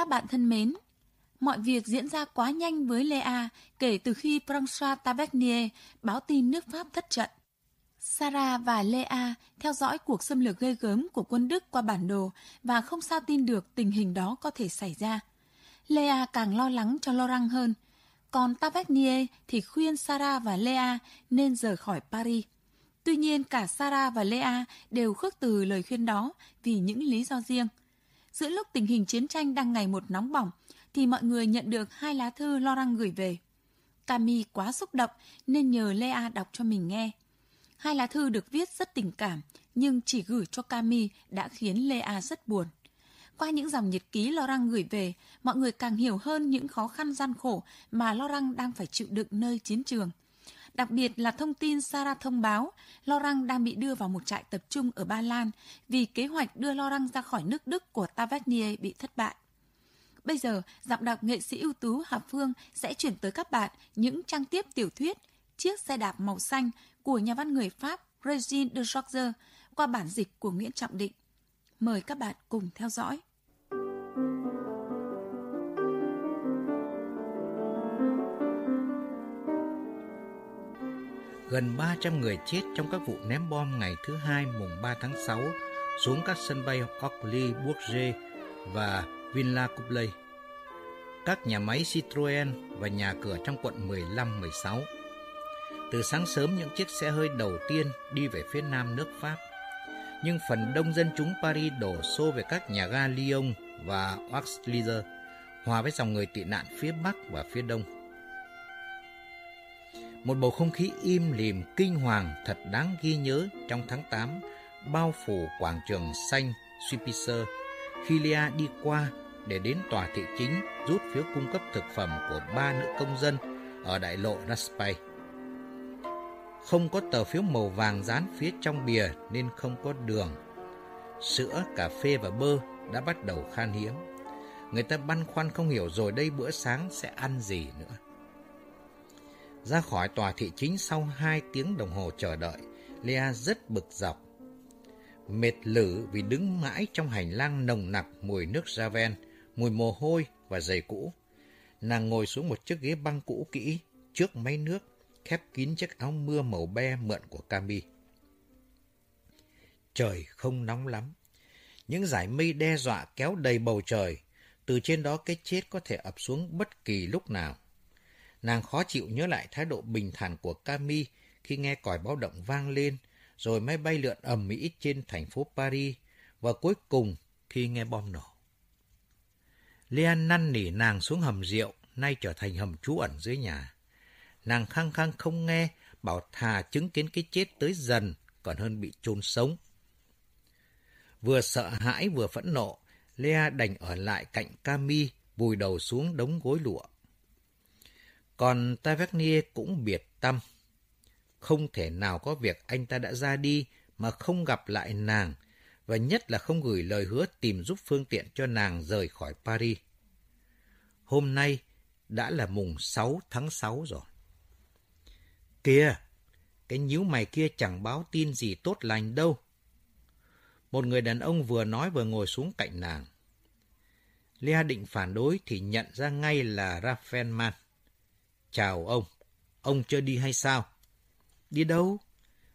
Các bạn thân mến, mọi việc diễn ra quá nhanh với Lea kể từ khi François Tavernier báo tin nước Pháp thất trận. Sarah và Lea theo dõi cuộc xâm lược gây gớm của quân Đức qua bản đồ và không sao tin được tình hình đó có thể xảy ra. Lea càng lo lắng cho Laurent hơn, còn Tavernier thì khuyên Sarah và Lea nên rời khỏi Paris. Tuy nhiên cả Sarah và Lea đều khước từ lời khuyên đó vì những lý do riêng. Giữa lúc tình hình chiến tranh đang ngày một nóng bỏng, thì mọi người nhận được hai lá thư Laurent gửi về. Cami quá xúc động nên nhờ Lea đọc cho mình nghe. Hai lá thư được viết rất tình cảm, nhưng chỉ gửi cho Cami đã khiến Lea rất buồn. Qua những dòng nhật ký Laurent gửi về, mọi người càng hiểu hơn những khó khăn gian khổ mà Laurent đang phải chịu đựng nơi chiến trường. Đặc biệt là thông tin Sarah thông báo Laurent đang bị đưa vào một trại tập trung ở Ba Lan vì kế hoạch đưa Laurent ra khỏi nước Đức của Tavernier bị thất bại. Bây giờ, giọng đọc nghệ sĩ ưu tú Hà Phương sẽ chuyển tới các bạn những trang tiếp tiểu thuyết Chiếc xe đạp màu xanh của nhà văn người Pháp Regine de Georges qua bản dịch của Nguyễn Trọng Định. Mời các bạn cùng theo dõi. Gần 300 người chết trong các vụ ném bom ngày thứ hai mùng 3 tháng 6 xuống các sân bay Orly, Bourget và Villa Coupley, các nhà máy Citroën và nhà cửa trong quận 15-16. Từ sáng sớm những chiếc xe hơi đầu tiên đi về phía nam nước Pháp. Nhưng phần đông dân chúng Paris đổ xô về các nhà ga Lyon và Auxerre, hòa với dòng người tị nạn phía Bắc và phía Đông. Một bầu không khí im lìm kinh hoàng thật đáng ghi nhớ trong tháng 8 bao phủ quảng trường xanh Suipiser khi Lea đi qua để đến tòa thị chính rút phiếu cung cấp thực phẩm của ba nữ công dân ở đại lộ Raspail. Không có tờ phiếu màu vàng dán phía trong bìa nên không có đường. Sữa, cà phê và bơ đã bắt đầu khan hiếm. Người ta băn khoăn không hiểu rồi đây bữa sáng sẽ ăn gì nữa. Ra khỏi tòa thị chính sau hai tiếng đồng hồ chờ đợi, Lea rất bực dọc. Mệt lử vì đứng mãi trong hành lang nồng nặc mùi nước raven, mùi mồ hôi và giày cũ. Nàng ngồi xuống một chiếc ghế băng cũ kỹ, trước máy nước, khép kín chiếc áo mưa màu be mượn của Cami. Trời không nóng lắm. Những dải mây đe dọa kéo đầy bầu trời. Từ trên đó cái chết có thể ập xuống bất kỳ lúc nào. Nàng khó chịu nhớ lại thái độ bình thản của Cami khi nghe còi báo động vang lên, rồi máy bay lượn ầm mỹ trên thành phố Paris, và cuối cùng khi nghe bom nổ. Leon năn nỉ nàng xuống hầm rượu, nay trở thành hầm trú ẩn dưới nhà. Nàng khăng khăng không nghe, bảo thà chứng kiến cái chết tới dần, còn hơn bị chôn sống. Vừa sợ hãi vừa phẫn nộ, Lea đành ở lại cạnh Cami, vùi đầu xuống đống gối lụa. Còn Tavernier cũng biệt tâm. Không thể nào có việc anh ta đã ra đi mà không gặp lại nàng, và nhất là không gửi lời hứa tìm giúp phương tiện cho nàng rời khỏi Paris. Hôm nay đã là mùng 6 tháng 6 rồi. Kìa, cái nhíu mày kia chẳng báo tin gì tốt lành đâu. Một người đàn ông vừa nói vừa ngồi xuống cạnh nàng. Lea định phản đối thì nhận ra ngay là Raffenman. Chào ông, ông chưa đi hay sao? Đi đâu?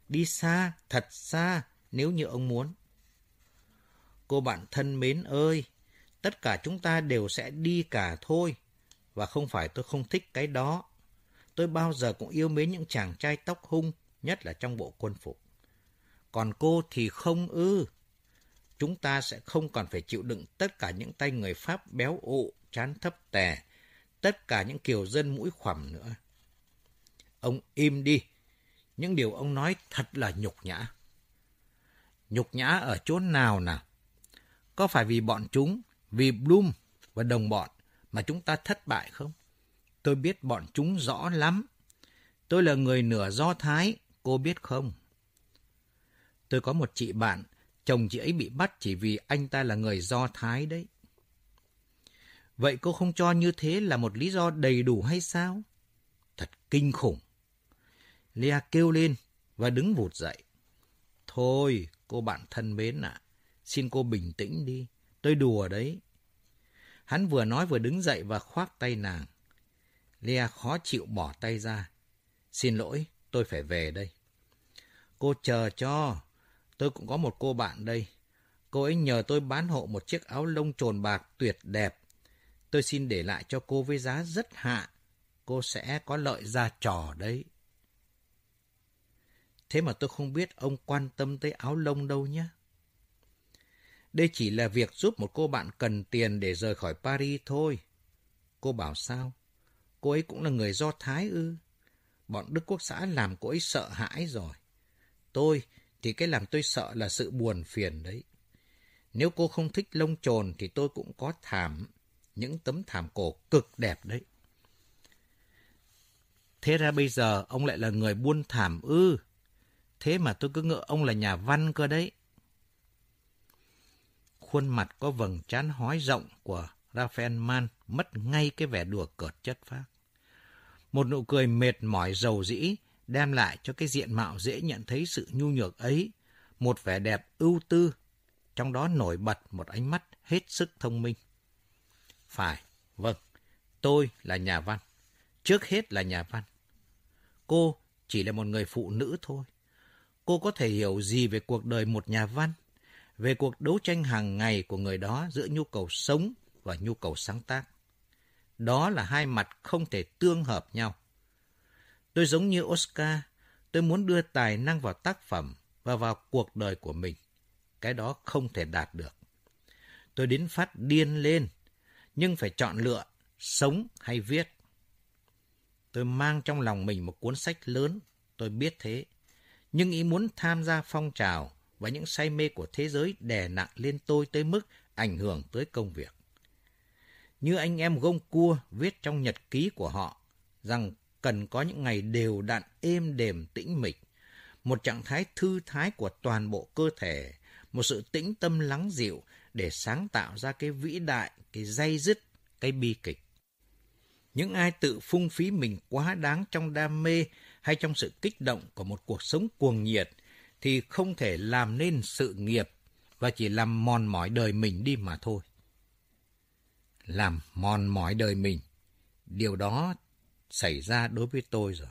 Đi xa, thật xa, nếu như ông muốn. Cô bạn thân mến ơi, tất cả chúng ta đều sẽ đi cả thôi. Và không phải tôi không thích cái đó. Tôi bao giờ cũng yêu mến những chàng trai tóc hung, nhất là trong bộ quân phục. Còn cô thì không ư. Chúng ta sẽ không còn phải chịu đựng tất cả những tay người Pháp béo ụ, chán thấp tè, tất cả những kiều dân mũi khoằm nữa. Ông im đi. Những điều ông nói thật là nhục nhã. Nhục nhã ở chỗ nào nào? Có phải vì bọn chúng, vì Bloom và đồng bọn mà chúng ta thất bại không? Tôi biết bọn chúng rõ lắm. Tôi là người nửa Do Thái, cô biết không? Tôi có một chị bạn, chồng chị ấy bị bắt chỉ vì anh ta là người Do Thái đấy. Vậy cô không cho như thế là một lý do đầy đủ hay sao? Thật kinh khủng. Lea kêu lên và đứng vụt dậy. Thôi, cô bạn thân mến ạ, xin cô bình tĩnh đi. Tôi đùa đấy. Hắn vừa nói vừa đứng dậy và khoác tay nàng. Lea khó chịu bỏ tay ra. Xin lỗi, tôi phải về đây. Cô chờ cho. Tôi cũng có một cô bạn đây. Cô ấy nhờ tôi bán hộ một chiếc áo lông trồn bạc tuyệt đẹp. Tôi xin để lại cho cô với giá rất hạ. Cô sẽ có lợi ra trò đấy. Thế mà tôi không biết ông quan tâm tới áo lông đâu nhé. Đây chỉ là việc giúp một cô bạn cần tiền để rời khỏi Paris thôi. Cô bảo sao? Cô ấy cũng là người Do Thái ư? Bọn Đức Quốc xã làm cô ấy sợ hãi rồi. Tôi thì cái làm tôi sợ là sự buồn phiền đấy. Nếu cô không thích lông trồn thì tôi cũng có thảm. Những tấm thảm cổ cực đẹp đấy. Thế ra bây giờ ông lại là người buôn thảm ư? Thế mà tôi cứ ngỡ ông là nhà văn cơ đấy. Khuôn mặt có vầng trán hói rộng của Raphael Mann mất ngay cái vẻ đùa cợt chất phác. Một nụ cười mệt mỏi dầu dĩ đem lại cho cái diện mạo dễ nhận thấy sự nhu nhược ấy một vẻ đẹp ưu tư, trong đó nổi bật một ánh mắt hết sức thông minh. Phải, vâng, tôi là nhà văn. Trước hết là nhà văn. Cô chỉ là một người phụ nữ thôi. Cô có thể hiểu gì về cuộc đời một nhà văn, về cuộc đấu tranh hàng ngày của người đó giữa nhu cầu sống và nhu cầu sáng tác. Đó là hai mặt không thể tương hợp nhau. Tôi giống như Oscar, tôi muốn đưa tài năng vào tác phẩm và vào cuộc đời của mình. Cái đó không thể đạt được. Tôi đến phát điên lên, nhưng phải chọn lựa sống hay viết. Tôi mang trong lòng mình một cuốn sách lớn, tôi biết thế. Nhưng ý muốn tham gia phong trào và những say mê của thế giới đè nặng lên tôi tới mức ảnh hưởng tới công việc. Như anh em gông cua viết trong nhật ký của họ rằng cần có những ngày đều đặn êm đềm tĩnh mịch, một trạng thái thư thái của toàn bộ cơ thể, một sự tĩnh tâm lắng dịu để sáng tạo ra cái vĩ đại, cái dây dứt, cái bi kịch. Những ai tự phung phí mình quá đáng trong đam mê hay trong sự kích động của một cuộc sống cuồng nhiệt thì không thể làm nên sự nghiệp và chỉ làm mòn mỏi đời mình đi mà thôi. Làm mòn mỏi đời mình, điều đó xảy ra đối với tôi rồi.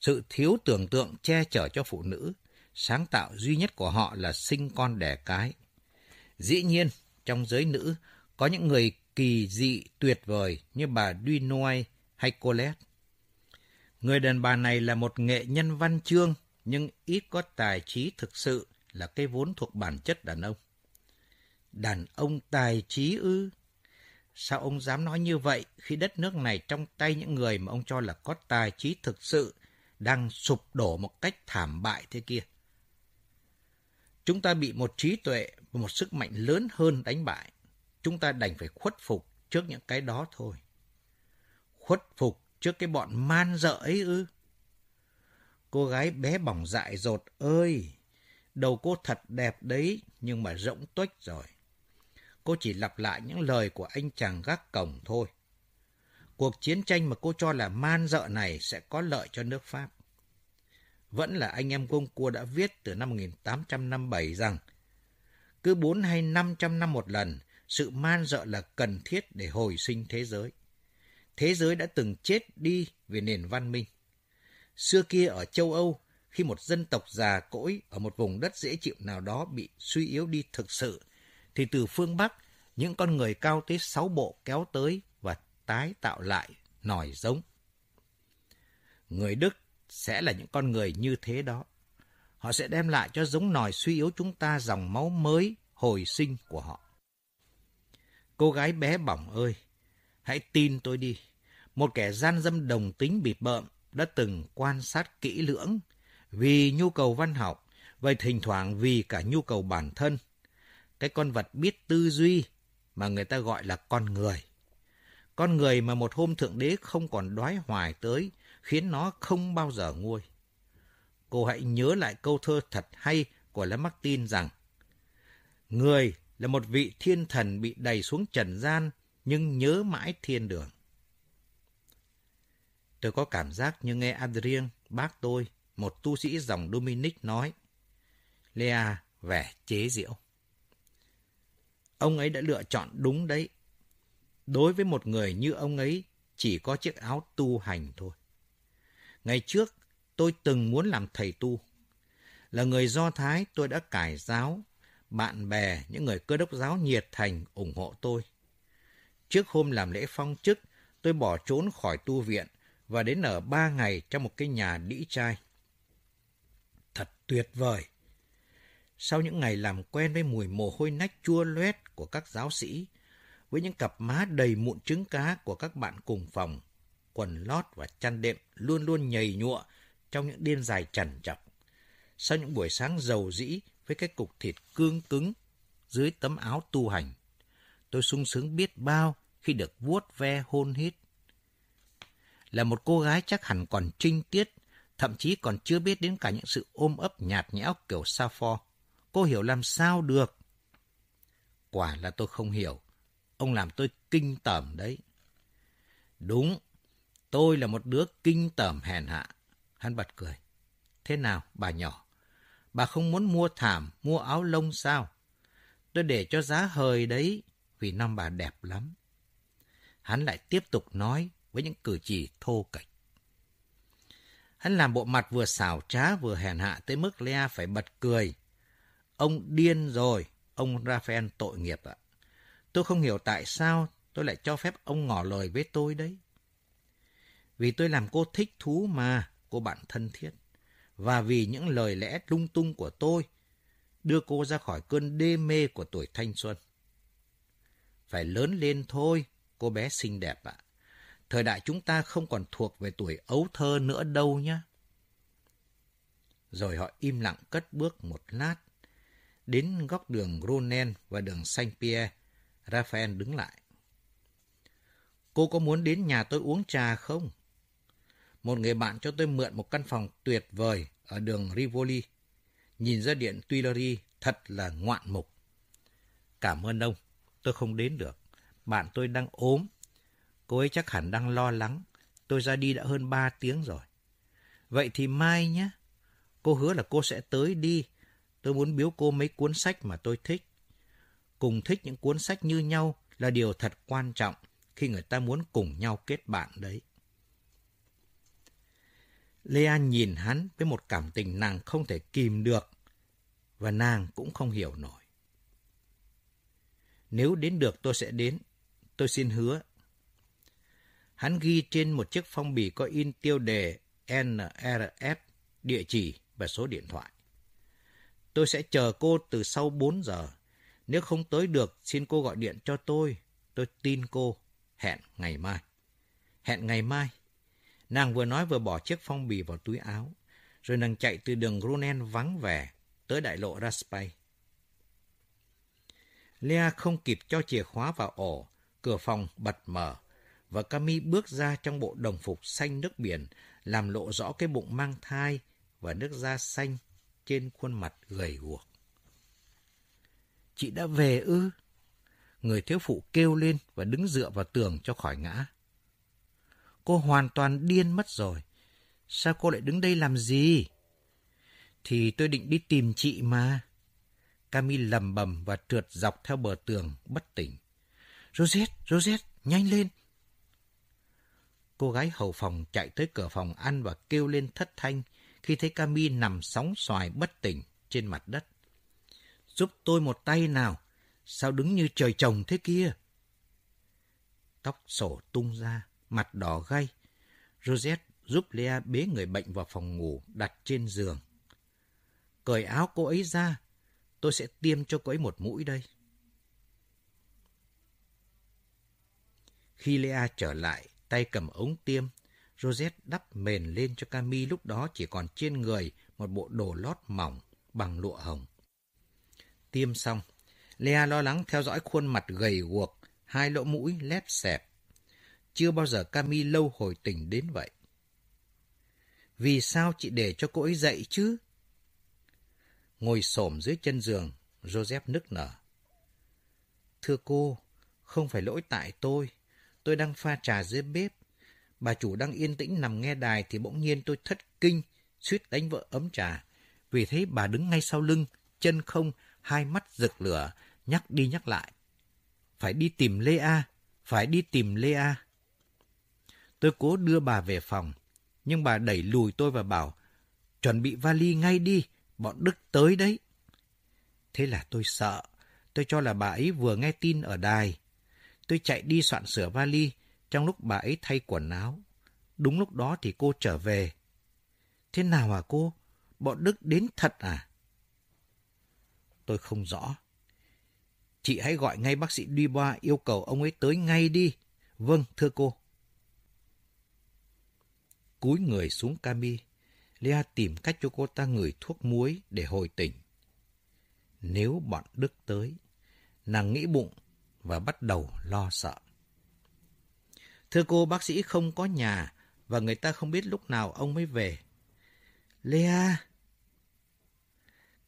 Sự thiếu tưởng tượng che chở cho phụ nữ, sáng tạo duy nhất của họ là sinh con đẻ cái. Dĩ nhiên, trong giới nữ có những người kỳ dị tuyệt vời như bà Dunois hay Colette. Người đàn bà này là một nghệ nhân văn chương nhưng ít có tài trí thực sự là cái vốn thuộc bản chất đàn ông. Đàn ông tài trí ư? Sao ông dám nói như vậy khi đất nước này trong tay những người mà ông cho là có tài trí thực sự đang sụp đổ một cách thảm bại thế kia? Chúng ta bị một trí tuệ và một sức mạnh lớn hơn đánh bại. Chúng ta đành phải khuất phục trước những cái đó thôi. Khuất phục trước cái bọn man dợ ấy ư? Cô gái bé bỏng dại dột ơi! Đầu cô thật đẹp đấy, nhưng mà rỗng tuếch rồi. Cô chỉ lặp lại những lời của anh chàng gác cổng thôi. Cuộc chiến tranh mà cô cho là man dợ này sẽ có lợi cho nước Pháp. Vẫn là anh em công Cua đã viết từ năm 1857 rằng cứ 4 hay 500 năm một lần, sự man dợ là cần thiết để hồi sinh thế giới. Thế giới đã từng chết đi vì nền văn minh. Xưa kia ở châu Âu, khi một dân tộc già cỗi ở một vùng đất dễ chịu nào đó bị suy yếu đi thực sự, thì từ phương Bắc, những con người cao tới sáu bộ kéo tới và tái tạo lại nòi giống. Người Đức sẽ là những con người như thế đó. Họ sẽ đem lại cho giống nòi suy yếu chúng ta dòng máu mới, hồi sinh của họ. Cô gái bé bỏng ơi, hãy tin tôi đi. Một kẻ gian dâm đồng tính bịp bợm đã từng quan sát kỹ lưỡng vì nhu cầu văn học và thỉnh thoảng vì cả nhu cầu bản thân. Cái con vật biết tư duy mà người ta gọi là con người. Con người mà một hôm Thượng Đế không còn đoái hoài tới, khiến nó không bao giờ nguôi. Cô hãy nhớ lại câu thơ thật hay của Lamartine rằng Người là một vị thiên thần bị đầy xuống trần gian nhưng nhớ mãi thiên đường. Tôi có cảm giác như nghe Adrien, bác tôi, một tu sĩ dòng Dominic nói. Lea vẻ chế giễu. Ông ấy đã lựa chọn đúng đấy. Đối với một người như ông ấy, chỉ có chiếc áo tu hành thôi. Ngày trước, tôi từng muốn làm thầy tu. Là người Do Thái, tôi đã cải giáo. Bạn bè, những người cơ đốc giáo nhiệt thành ủng hộ tôi. Trước hôm làm lễ phong chức, tôi bỏ trốn khỏi tu viện và đến ở ba ngày trong một cái nhà đĩ trai. Thật tuyệt vời! Sau những ngày làm quen với mùi mồ hôi nách chua loét của các giáo sĩ, với những cặp má đầy mụn trứng cá của các bạn cùng phòng, quần lót và chăn đệm luôn luôn nhầy nhụa trong những đêm dài trằn trọc. Sau những buổi sáng giàu dĩ với cái cục thịt cương cứng dưới tấm áo tu hành, tôi sung sướng biết bao khi được vuốt ve hôn hít. Là một cô gái chắc hẳn còn trinh tiết, thậm chí còn chưa biết đến cả những sự ôm ấp nhạt nhẽo kiểu Sappho. Cô hiểu làm sao được? Quả là tôi không hiểu. Ông làm tôi kinh tởm đấy. Đúng, tôi là một đứa kinh tởm hèn hạ. Hắn bật cười. Thế nào, bà nhỏ? Bà không muốn mua thảm, mua áo lông sao? Tôi để cho giá hời đấy, vì năm bà đẹp lắm. Hắn lại tiếp tục nói với những cử chỉ thô kệch. Hắn làm bộ mặt vừa xảo trá vừa hèn hạ tới mức Lea phải bật cười. Ông điên rồi, ông Raphael tội nghiệp ạ. Tôi không hiểu tại sao tôi lại cho phép ông ngỏ lời với tôi đấy. Vì tôi làm cô thích thú mà, cô bạn thân thiết. Và vì những lời lẽ lung tung của tôi, đưa cô ra khỏi cơn đê mê của tuổi thanh xuân. Phải lớn lên thôi, cô bé xinh đẹp ạ. Thời đại chúng ta không còn thuộc về tuổi ấu thơ nữa đâu nhé. Rồi họ im lặng cất bước một lát. Đến góc đường Ronen và đường Saint-Pierre, Raphael đứng lại. Cô có muốn đến nhà tôi uống trà không? Một người bạn cho tôi mượn một căn phòng tuyệt vời ở đường Rivoli. Nhìn ra điện Tuileries thật là ngoạn mục. Cảm ơn ông, tôi không đến được. Bạn tôi đang ốm. Cô ấy chắc hẳn đang lo lắng. Tôi ra đi đã hơn ba tiếng rồi. Vậy thì mai nhé. Cô hứa là cô sẽ tới đi. Tôi muốn biếu cô mấy cuốn sách mà tôi thích. Cùng thích những cuốn sách như nhau là điều thật quan trọng khi người ta muốn cùng nhau kết bạn đấy. Lea nhìn hắn với một cảm tình nàng không thể kìm được, và nàng cũng không hiểu nổi. Nếu đến được tôi sẽ đến, tôi xin hứa. Hắn ghi trên một chiếc phong bì có in tiêu đề NRF, địa chỉ và số điện thoại. Tôi sẽ chờ cô từ sau 4 giờ. Nếu không tới được, xin cô gọi điện cho tôi. Tôi tin cô. Hẹn ngày mai. Hẹn ngày mai. Nàng vừa nói vừa bỏ chiếc phong bì vào túi áo. Rồi nàng chạy từ đường Grunen vắng vẻ tới đại lộ Raspay. Lea không kịp cho chìa khóa vào ổ, cửa phòng bật mở, và Cami bước ra trong bộ đồng phục xanh nước biển, làm lộ rõ cái bụng mang thai và nước da xanh trên khuôn mặt gầy guộc. Chị đã về ư? Người thiếu phụ kêu lên và đứng dựa vào tường cho khỏi ngã. Cô hoàn toàn điên mất rồi. Sao cô lại đứng đây làm gì? Thì tôi định đi tìm chị mà. Camille lầm bầm và trượt dọc theo bờ tường, bất tỉnh. Rosette, Rosette, nhanh lên. Cô gái hầu phòng chạy tới cửa phòng ăn và kêu lên thất thanh khi thấy Camille nằm sóng xoài bất tỉnh trên mặt đất. Giúp tôi một tay nào, sao đứng như trời trồng thế kia? Tóc sổ tung ra, mặt đỏ gay. Rosette giúp Lea bế người bệnh vào phòng ngủ đặt trên giường. Cởi áo cô ấy ra, tôi sẽ tiêm cho cô ấy một mũi đây. Khi Lea trở lại, tay cầm ống tiêm, Rosette đắp mền lên cho Cami lúc đó chỉ còn trên người một bộ đồ lót mỏng bằng lụa hồng. Tiêm xong, Lea lo lắng theo dõi khuôn mặt gầy guộc, hai lỗ mũi lép xẹp. Chưa bao giờ Cami lâu hồi tỉnh đến vậy. Vì sao chị để cho cô ấy dậy chứ? Ngồi xổm dưới chân giường, Joseph nức nở. Thưa cô, không phải lỗi tại tôi. Tôi đang pha trà dưới bếp. Bà chủ đang yên tĩnh nằm nghe đài thì bỗng nhiên tôi thất kinh, suýt đánh vợ ấm trà. Vì thế bà đứng ngay sau lưng, chân không, hai mắt rực lửa, nhắc đi nhắc lại. Phải đi tìm Lê A, phải đi tìm Lea. Tôi cố đưa bà về phòng, nhưng bà đẩy lùi tôi và bảo, chuẩn bị vali ngay đi, bọn Đức tới đấy. Thế là tôi sợ, tôi cho là bà ấy vừa nghe tin ở đài. Tôi chạy đi soạn sửa vali, trong lúc bà ấy thay quần áo. Đúng lúc đó thì cô trở về. Thế nào hả cô? Bọn Đức đến thật à? Tôi không rõ. Chị hãy gọi ngay bác sĩ Dubois yêu cầu ông ấy tới ngay đi. Vâng, thưa cô. Cúi người xuống Cami, Lea tìm cách cho cô ta ngửi thuốc muối để hồi tỉnh. Nếu bọn Đức tới, nàng nghĩ bụng và bắt đầu lo sợ. Thưa cô, bác sĩ không có nhà và người ta không biết lúc nào ông mới về. Lea!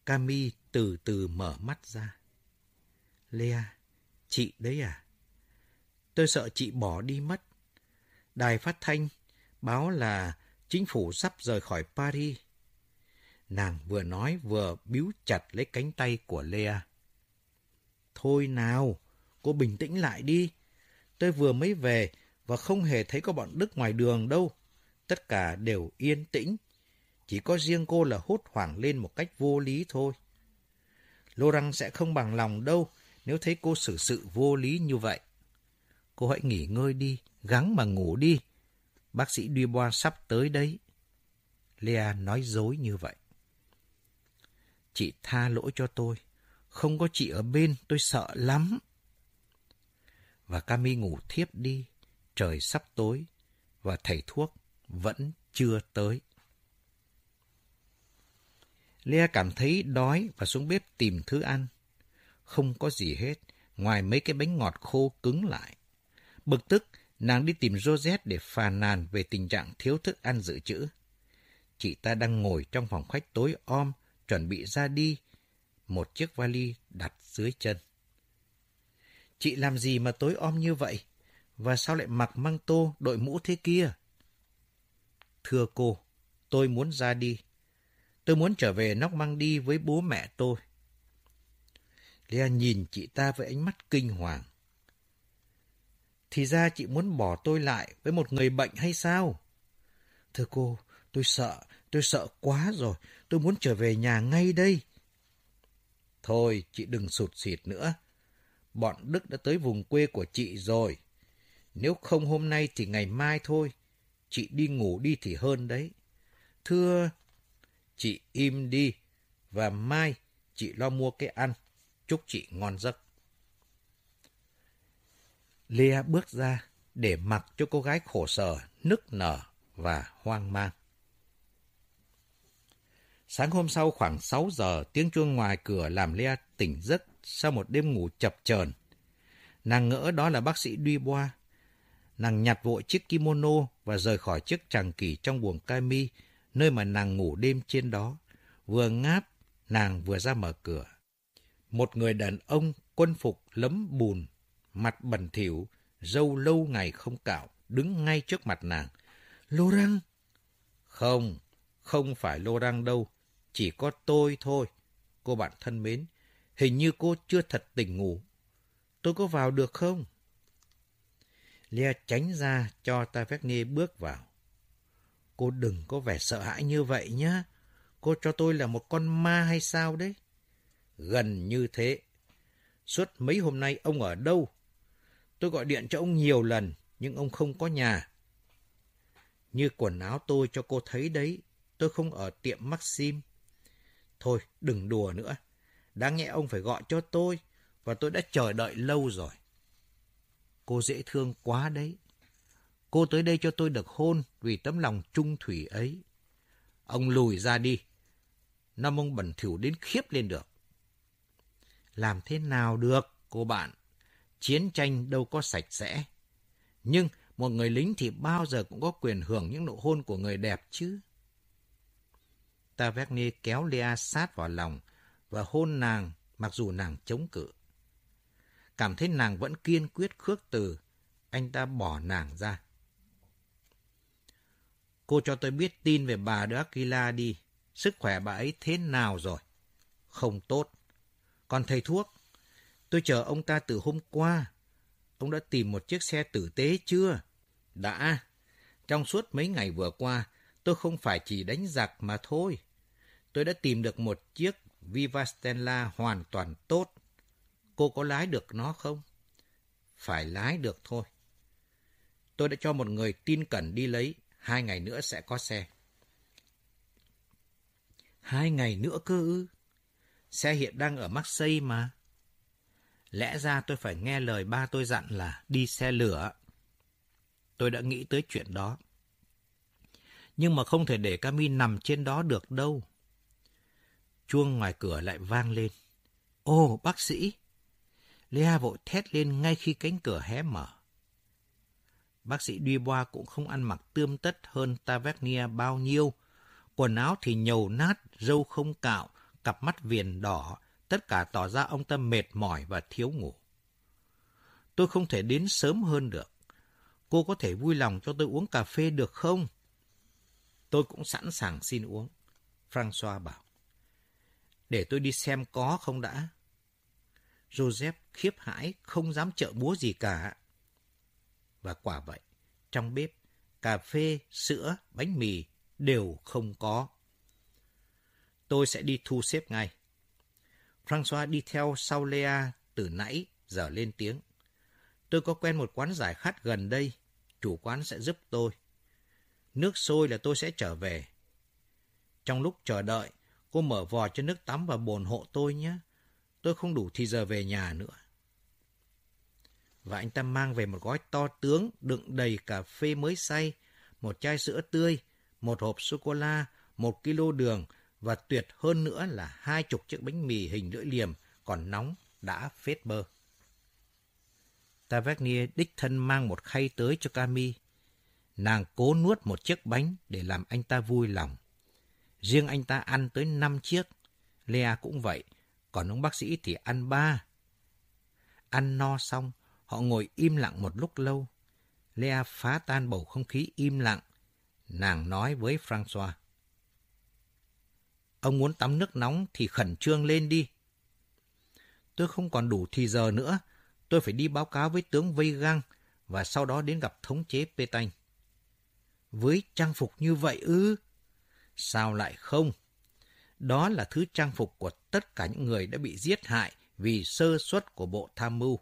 Cami từ từ mở mắt ra. Lea, chị đấy à? Tôi sợ chị bỏ đi mất. Đài phát thanh báo là chính phủ sắp rời khỏi Paris. Nàng vừa nói vừa biếu chặt lấy cánh tay của Lea. Thôi nào, cô bình tĩnh lại đi. Tôi vừa mới về và không hề thấy có bọn Đức ngoài đường đâu. Tất cả đều yên tĩnh. Chỉ có riêng cô là hốt hoảng lên một cách vô lý thôi. Laurent sẽ không bằng lòng đâu nếu thấy cô xử sự vô lý như vậy. Cô hãy nghỉ ngơi đi, gắng mà ngủ đi. Bác sĩ Dubois sắp tới đấy. Lea nói dối như vậy. Chị tha lỗi cho tôi. Không có chị ở bên, tôi sợ lắm. Và Cami ngủ thiếp đi. Trời sắp tối. Và thầy thuốc vẫn chưa tới. Lea cảm thấy đói và xuống bếp tìm thứ ăn. Không có gì hết, ngoài mấy cái bánh ngọt khô cứng lại. Bực tức, nàng đi tìm Josette để phàn nàn về tình trạng thiếu thức ăn dự trữ. Chị ta đang ngồi trong phòng khách tối om, chuẩn bị ra đi, một chiếc vali đặt dưới chân. Chị làm gì mà tối om như vậy? Và sao lại mặc măng tô, đội mũ thế kia? Thưa cô, tôi muốn ra đi. Tôi muốn trở về nóc măng đi với bố mẹ tôi. Lea nhìn chị ta với ánh mắt kinh hoàng. Thì ra chị muốn bỏ tôi lại với một người bệnh hay sao? Thưa cô, tôi sợ, tôi sợ quá rồi. Tôi muốn trở về nhà ngay đây. Thôi, chị đừng sụt xịt nữa. Bọn Đức đã tới vùng quê của chị rồi. Nếu không hôm nay thì ngày mai thôi. Chị đi ngủ đi thì hơn đấy. Thưa, chị im đi. Và mai chị lo mua cái ăn. Chúc chị ngon giấc. Lea bước ra để mặc cho cô gái khổ sở, nức nở và hoang mang. Sáng hôm sau khoảng 6 giờ, tiếng chuông ngoài cửa làm Lea tỉnh giấc sau một đêm ngủ chập chờn. Nàng ngỡ đó là bác sĩ Dubois. Nàng nhặt vội chiếc kimono và rời khỏi chiếc tràng kỳ trong buồng kami, nơi mà nàng ngủ đêm trên đó. Vừa ngáp, nàng vừa ra mở cửa. Một người đàn ông quân phục lấm bùn, mặt bẩn thỉu, dâu lâu ngày không cạo, đứng ngay trước mặt nàng. Lô răng? Không, không phải lô răng đâu, chỉ có tôi thôi. Cô bạn thân mến, hình như cô chưa thật tỉnh ngủ. Tôi có vào được không? Lea tránh ra cho Tavernier bước vào. Cô đừng có vẻ sợ hãi như vậy nhá. Cô cho tôi là một con ma hay sao đấy? Gần như thế. Suốt mấy hôm nay ông ở đâu? Tôi gọi điện cho ông nhiều lần, nhưng ông không có nhà. Như quần áo tôi cho cô thấy đấy, tôi không ở tiệm Maxim. Thôi, đừng đùa nữa. Đáng nhẽ ông phải gọi cho tôi, và tôi đã chờ đợi lâu rồi. Cô dễ thương quá đấy. Cô tới đây cho tôi được hôn vì tấm lòng trung thủy ấy. Ông lùi ra đi. Năm ông bẩn thỉu đến khiếp lên được. Làm thế nào được, cô bạn? Chiến tranh đâu có sạch sẽ. Nhưng một người lính thì bao giờ cũng có quyền hưởng những nụ hôn của người đẹp chứ. Tavernier kéo Lea sát vào lòng và hôn nàng mặc dù nàng chống cự. Cảm thấy nàng vẫn kiên quyết khước từ, anh ta bỏ nàng ra. Cô cho tôi biết tin về bà de Aquila đi. Sức khỏe bà ấy thế nào rồi? Không tốt. Còn thầy thuốc, tôi chờ ông ta từ hôm qua. ông đã tìm một chiếc xe tử tế chưa? Đã. Trong suốt mấy ngày vừa qua, tôi không phải chỉ đánh giặc mà thôi. Tôi đã tìm được một chiếc Viva Stella hoàn toàn tốt. Cô có lái được nó không? Phải lái được thôi. Tôi đã cho một người tin cẩn đi lấy, hai ngày nữa sẽ có xe. Hai ngày nữa cơ ư? Xe hiện đang ở Marseille mà. Lẽ ra tôi phải nghe lời ba tôi dặn là đi xe lửa. Tôi đã nghĩ tới chuyện đó. Nhưng mà không thể để Cami nằm trên đó được đâu. Chuông ngoài cửa lại vang lên. Ô, bác sĩ! Lea vội thét lên ngay khi cánh cửa hé mở. Bác sĩ Dubois cũng không ăn mặc tươm tất hơn Tavernier bao nhiêu. Quần áo thì nhầu nát, râu không cạo, cặp mắt viền đỏ, tất cả tỏ ra ông ta mệt mỏi và thiếu ngủ. Tôi không thể đến sớm hơn được. Cô có thể vui lòng cho tôi uống cà phê được không? Tôi cũng sẵn sàng xin uống. François bảo. Để tôi đi xem có không đã. Joseph khiếp hãi, không dám trợ búa gì cả. Và quả vậy, trong bếp, cà phê, sữa, bánh mì đều không có. Tôi sẽ đi thu xếp ngay. Francois đi theo sau Lea từ nãy, giờ lên tiếng. Tôi có quen một quán giải khát gần đây, chủ quán sẽ giúp tôi. Nước sôi là tôi sẽ trở về. Trong lúc chờ đợi, cô mở vò cho nước tắm và bồn hộ tôi nhé. Tôi không đủ thì giờ về nhà nữa. Và anh ta mang về một gói to tướng đựng đầy cà phê mới xay, một chai sữa tươi, một hộp sô-cô-la, một kilo đường và tuyệt hơn nữa là hai chục chiếc bánh mì hình lưỡi liềm còn nóng đã phết bơ. Tavernier đích thân mang một khay tới cho Cami. Nàng cố nuốt một chiếc bánh để làm anh ta vui lòng. Riêng anh ta ăn tới năm chiếc. Lea cũng vậy, còn ông bác sĩ thì ăn ba. Ăn no xong, họ ngồi im lặng một lúc lâu. Lea phá tan bầu không khí im lặng. Nàng nói với François. Ông muốn tắm nước nóng thì khẩn trương lên đi. Tôi không còn đủ thì giờ nữa. Tôi phải đi báo cáo với tướng Vây Găng và sau đó đến gặp thống chế Pétain. Với trang phục như vậy ư? Sao lại không? Đó là thứ trang phục của tất cả những người đã bị giết hại vì sơ suất của bộ tham mưu.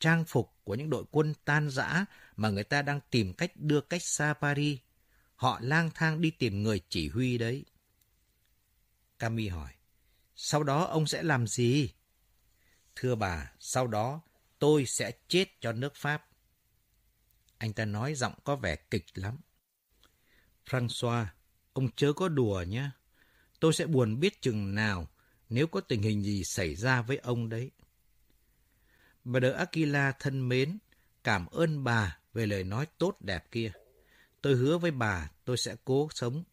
Trang phục của những đội quân tan rã mà người ta đang tìm cách đưa cách xa Paris. Họ lang thang đi tìm người chỉ huy đấy. Cami hỏi, sau đó ông sẽ làm gì? Thưa bà, sau đó tôi sẽ chết cho nước Pháp. Anh ta nói giọng có vẻ kịch lắm. François, ông chớ có đùa nhé. Tôi sẽ buồn biết chừng nào nếu có tình hình gì xảy ra với ông đấy. Bà đỡ Aquila thân mến, cảm ơn bà về lời nói tốt đẹp kia. Tôi hứa với bà tôi sẽ cố sống.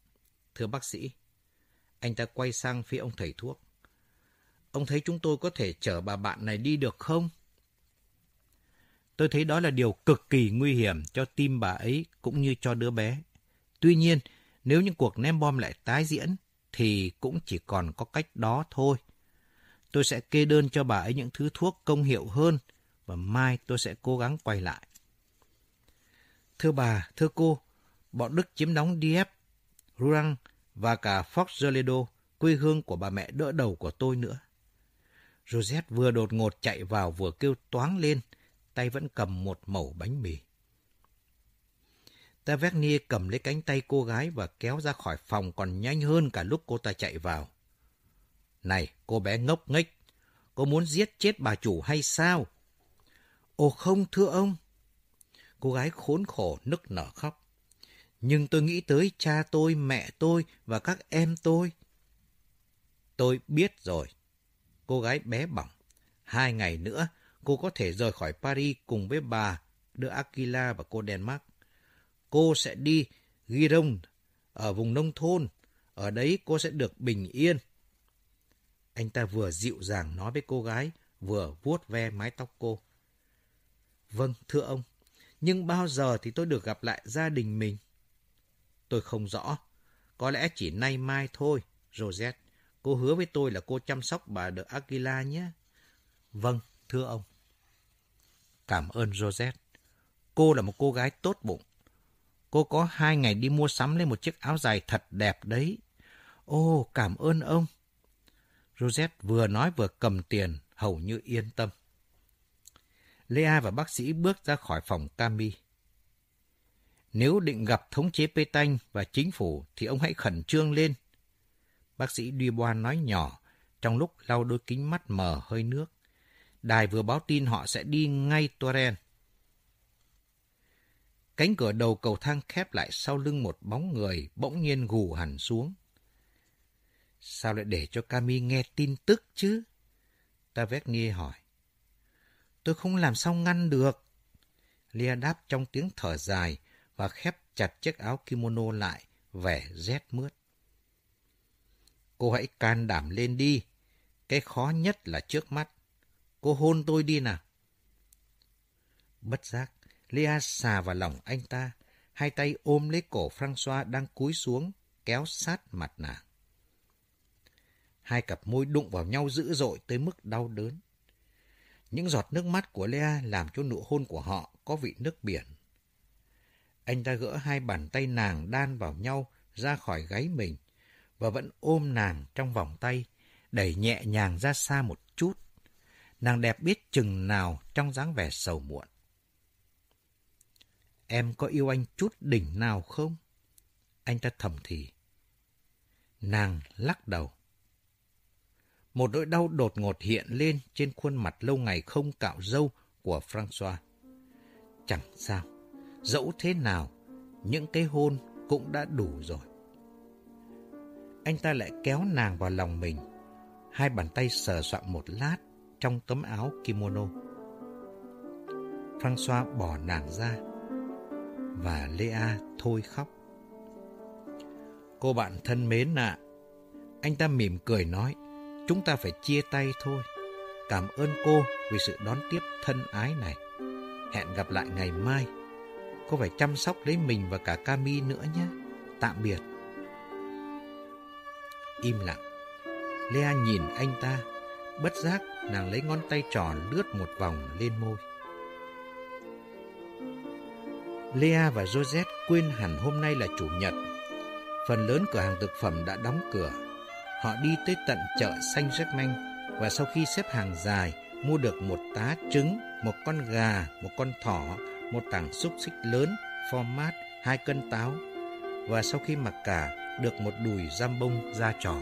Thưa bác sĩ, anh ta quay sang phía ông thầy thuốc. Ông thấy chúng tôi có thể chở bà bạn này đi được không? Tôi thấy đó là điều cực kỳ nguy hiểm cho tim bà ấy cũng như cho đứa bé. Tuy nhiên, nếu những cuộc ném bom lại tái diễn, thì cũng chỉ còn có cách đó thôi. Tôi sẽ kê đơn cho bà ấy những thứ thuốc công hiệu hơn và mai tôi sẽ cố gắng quay lại. Thưa bà, thưa cô, bọn Đức chiếm đóng Dieppe, Rurang và cả Fox Zoledo, quê hương của bà mẹ đỡ đầu của tôi nữa. Rosette vừa đột ngột chạy vào vừa kêu toáng lên, tay vẫn cầm một mẩu bánh mì. Tavernier cầm lấy cánh tay cô gái và kéo ra khỏi phòng còn nhanh hơn cả lúc cô ta chạy vào. Này, cô bé ngốc nghếch, cô muốn giết chết bà chủ hay sao? Ồ không, thưa ông. Cô gái khốn khổ nức nở khóc. Nhưng tôi nghĩ tới cha tôi, mẹ tôi và các em tôi. Tôi biết rồi. Cô gái bé bỏng. Hai ngày nữa, cô có thể rời khỏi Paris cùng với bà, đưa Aquila và cô Denmark. Cô sẽ đi Giron, ở vùng nông thôn. Ở đấy cô sẽ được bình yên. Anh ta vừa dịu dàng nói với cô gái, vừa vuốt ve mái tóc cô. Vâng, thưa ông. Nhưng bao giờ thì tôi được gặp lại gia đình mình? Tôi không rõ. Có lẽ chỉ nay mai thôi, Rosette. Cô hứa với tôi là cô chăm sóc bà de Aquila nhé. Vâng, thưa ông. cảm ơn Rosette. Cô là một cô gái tốt bụng. Cô có hai ngày đi mua sắm lên một chiếc áo dài thật đẹp đấy. Ô, cảm ơn ông. Rosette vừa nói vừa cầm tiền, hầu như yên tâm. Lea và bác sĩ bước ra khỏi phòng Cami. Nếu định gặp thống chế Pétain và chính phủ thì ông hãy khẩn trương lên. Bác sĩ Dubois nói nhỏ, trong lúc lau đôi kính mắt mờ hơi nước. Đài vừa báo tin họ sẽ đi ngay Torren. Cánh cửa đầu cầu thang khép lại sau lưng một bóng người bỗng nhiên gù hẳn xuống. Sao lại để cho Cami nghe tin tức chứ? Tavernier hỏi. Tôi không làm sao ngăn được. Lia đáp trong tiếng thở dài và khép chặt chiếc áo kimono lại, vẻ rét mướt. Cô hãy can đảm lên đi. Cái khó nhất là trước mắt. Cô hôn tôi đi nào. Bất giác, Lea xà vào lòng anh ta, hai tay ôm lấy cổ François đang cúi xuống, kéo sát mặt nàng. Hai cặp môi đụng vào nhau dữ dội tới mức đau đớn. Những giọt nước mắt của Lea làm cho nụ hôn của họ có vị nước biển. Anh ta gỡ hai bàn tay nàng đan vào nhau ra khỏi gáy mình và vẫn ôm nàng trong vòng tay, đẩy nhẹ nhàng ra xa một chút. Nàng đẹp biết chừng nào trong dáng vẻ sầu muộn. Em có yêu anh chút đỉnh nào không? Anh ta thầm thì. Nàng lắc đầu. Một nỗi đau đột ngột hiện lên trên khuôn mặt lâu ngày không cạo râu của François. Chẳng sao, dẫu thế nào, những cái hôn cũng đã đủ rồi. Anh ta lại kéo nàng vào lòng mình, hai bàn tay sờ soạn một lát trong tấm áo kimono. François bỏ nàng ra, và Lea thôi khóc. Cô bạn thân mến ạ, anh ta mỉm cười nói, chúng ta phải chia tay thôi. Cảm ơn cô vì sự đón tiếp thân ái này. Hẹn gặp lại ngày mai. Cô phải chăm sóc lấy mình và cả Cami nữa nhé. Tạm biệt. Im lặng. Lea nhìn anh ta. Bất giác, nàng lấy ngón tay tròn lướt một vòng lên môi. Lea và Josette quên hẳn hôm nay là Chủ nhật. Phần lớn cửa hàng thực phẩm đã đóng cửa. Họ đi tới tận chợ xanh Germain và sau khi xếp hàng dài, mua được một tá trứng, một con gà, một con thỏ, một tảng xúc xích lớn, format, hai cân táo. Và sau khi mặc cả, được một đùi giam bông ra trò.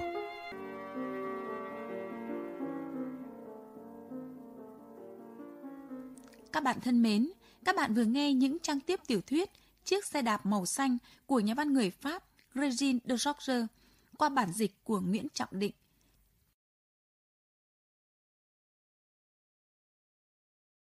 Các bạn thân mến, các bạn vừa nghe những trang tiếp tiểu thuyết Chiếc xe đạp màu xanh của nhà văn người Pháp Regine de Georges qua bản dịch của Nguyễn Trọng Định